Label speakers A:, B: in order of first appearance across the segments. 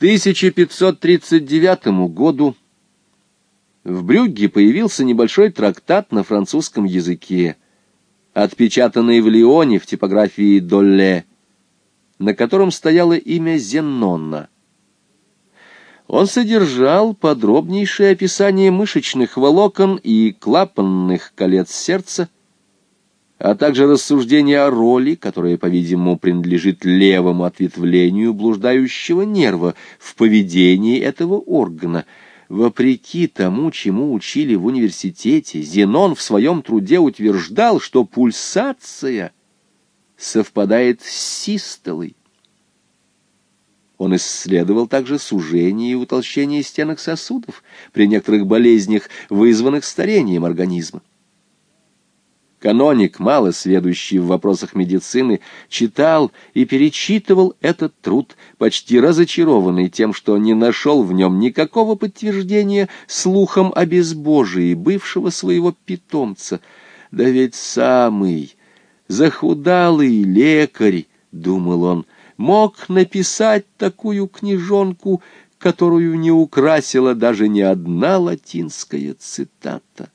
A: 1539 году в Брюгге появился небольшой трактат на французском языке, отпечатанный в Лионе в типографии Долле, на котором стояло имя Зенонна. Он содержал подробнейшее описание мышечных волокон и клапанных колец сердца, а также рассуждения о роли, которая, по-видимому, принадлежит левому ответвлению блуждающего нерва в поведении этого органа. Вопреки тому, чему учили в университете, Зенон в своем труде утверждал, что пульсация совпадает с систолой. Он исследовал также сужение и утолщение стенок сосудов при некоторых болезнях, вызванных старением организма. Каноник, мало сведущий в вопросах медицины, читал и перечитывал этот труд, почти разочарованный тем, что не нашел в нем никакого подтверждения слухам о безбожии бывшего своего питомца. Да ведь самый захудалый лекарь, — думал он, — мог написать такую книжонку, которую не украсила даже ни одна латинская цитата.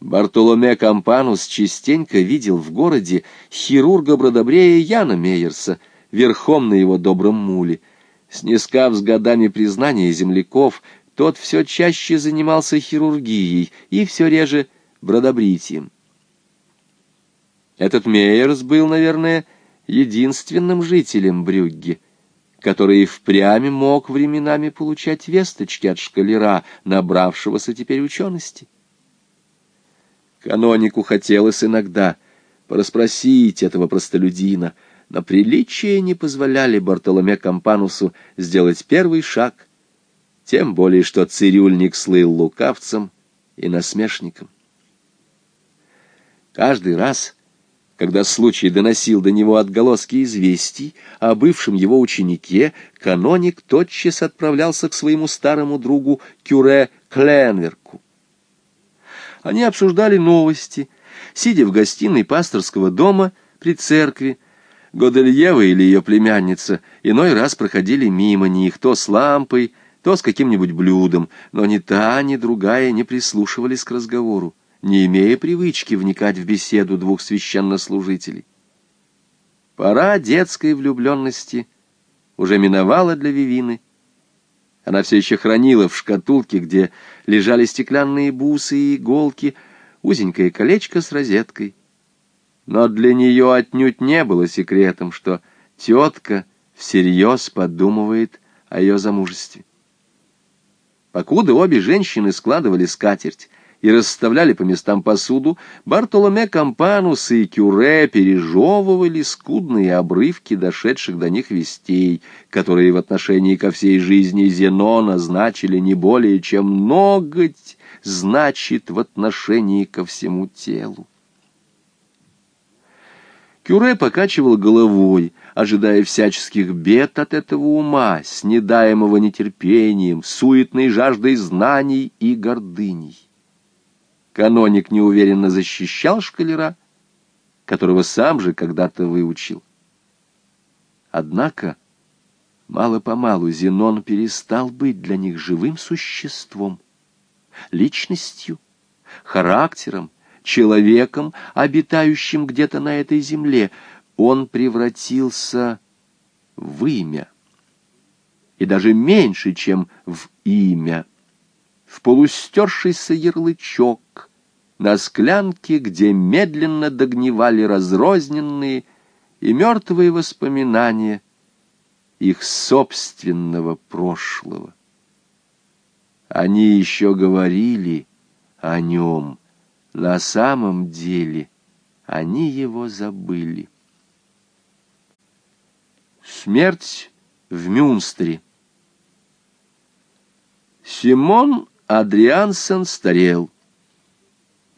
A: Бартоломе Кампанус частенько видел в городе хирурга Бродобрея Яна Мейерса верхом на его добром муле. Снискав с годами признание земляков, тот все чаще занимался хирургией и все реже бродобритием. Этот Мейерс был, наверное, единственным жителем Брюгге, который впрямь мог временами получать весточки от шкалера, набравшегося теперь учености. Канонику хотелось иногда порасспросить этого простолюдина, но приличия не позволяли Бартоломе Кампанусу сделать первый шаг, тем более что цирюльник слыл лукавцем и насмешником. Каждый раз, когда случай доносил до него отголоски известий о бывшем его ученике, каноник тотчас отправлялся к своему старому другу Кюре Кленверку. Они обсуждали новости, сидя в гостиной пасторского дома при церкви. Годельева или ее племянница иной раз проходили мимо них то с лампой, то с каким-нибудь блюдом, но ни та, ни другая не прислушивались к разговору не имея привычки вникать в беседу двух священнослужителей. Пора детской влюбленности уже миновала для Вивины. Она все еще хранила в шкатулке, где лежали стеклянные бусы и иголки, узенькое колечко с розеткой. Но для нее отнюдь не было секретом, что тетка всерьез подумывает о ее замужестве. Покуда обе женщины складывали скатерть, и расставляли по местам посуду, Бартоломе Кампанус и Кюре пережевывали скудные обрывки дошедших до них вестей, которые в отношении ко всей жизни Зенона значили не более, чем ноготь значит в отношении ко всему телу. Кюре покачивал головой, ожидая всяческих бед от этого ума, снедаемого нетерпением, суетной жаждой знаний и гордыней. Каноник неуверенно защищал шкалера, которого сам же когда-то выучил. Однако мало-помалу Зенон перестал быть для них живым существом, личностью, характером, человеком, обитающим где-то на этой земле. Он превратился в имя, и даже меньше, чем в имя, в полустершийся ярлычок, на склянке, где медленно догнивали разрозненные и мертвые воспоминания их собственного прошлого. Они еще говорили о нем, на самом деле они его забыли. Смерть в Мюнстере Симон Адриансен старел.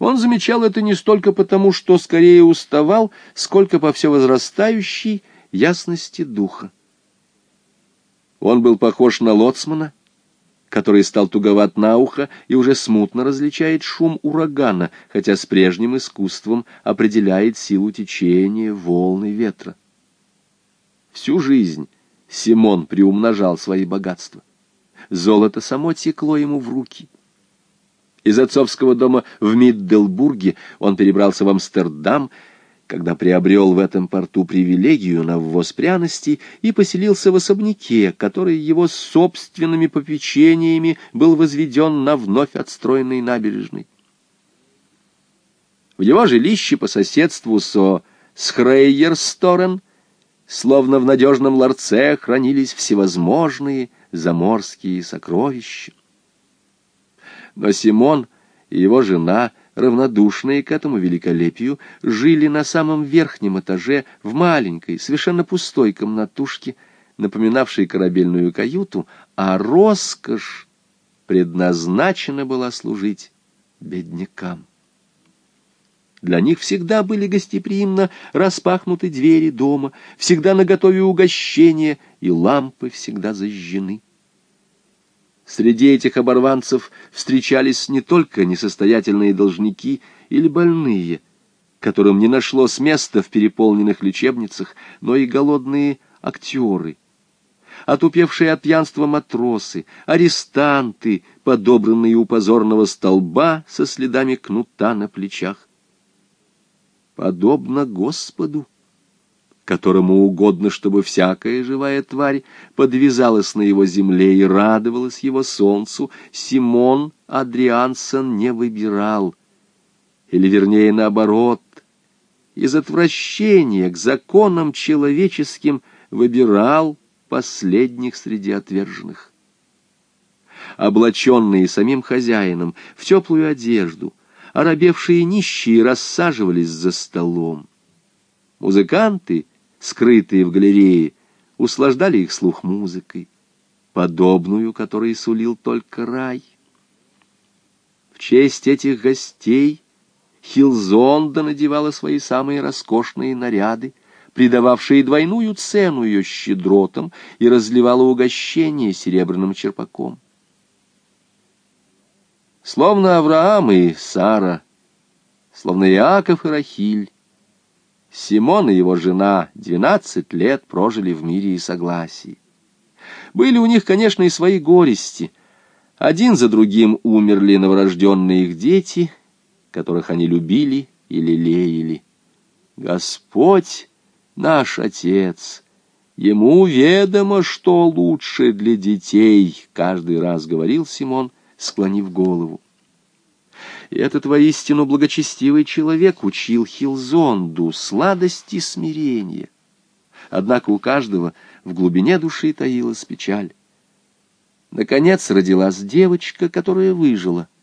A: Он замечал это не столько потому, что скорее уставал, сколько по все возрастающей ясности духа. Он был похож на лоцмана, который стал туговат на ухо и уже смутно различает шум урагана, хотя с прежним искусством определяет силу течения, волны ветра. Всю жизнь Симон приумножал свои богатства. Золото само текло ему в руки. Из отцовского дома в Мидделбурге он перебрался в Амстердам, когда приобрел в этом порту привилегию на ввоз пряностей и поселился в особняке, который его собственными попечениями был возведен на вновь отстроенной набережной. В его жилище по соседству со Схрейерсторен, словно в надежном ларце, хранились всевозможные заморские сокровища. Но Симон и его жена, равнодушные к этому великолепию, жили на самом верхнем этаже в маленькой, совершенно пустой комнатушке, напоминавшей корабельную каюту, а роскошь предназначена была служить беднякам. Для них всегда были гостеприимно распахнуты двери дома, всегда наготове угощения, и лампы всегда зажжены. Среди этих оборванцев встречались не только несостоятельные должники или больные, которым не нашлось места в переполненных лечебницах, но и голодные актеры, отупевшие от пьянства матросы, арестанты, подобранные у позорного столба со следами кнута на плечах. Подобно Господу, которому угодно, чтобы всякая живая тварь подвязалась на его земле и радовалась его солнцу, Симон Адриансон не выбирал, или, вернее, наоборот, из отвращения к законам человеческим выбирал последних среди отверженных. Облаченные самим хозяином в теплую одежду, оробевшие нищие рассаживались за столом. Музыканты, скрытые в галерее, услаждали их слух музыкой, подобную, которой сулил только рай. В честь этих гостей Хилзонда надевала свои самые роскошные наряды, придававшие двойную цену ее щедротам, и разливала угощение серебряным черпаком. Словно Авраам и Сара, словно Иаков и Рахиль, Симон и его жена двенадцать лет прожили в мире и согласии. Были у них, конечно, и свои горести. Один за другим умерли новорожденные их дети, которых они любили и лелеяли. Господь наш Отец, Ему ведомо, что лучше для детей, каждый раз говорил Симон, склонив голову. Этот воистину благочестивый человек учил Хилзонду сладости смирения. Однако у каждого в глубине души таилась печаль. Наконец родилась девочка, которая выжила —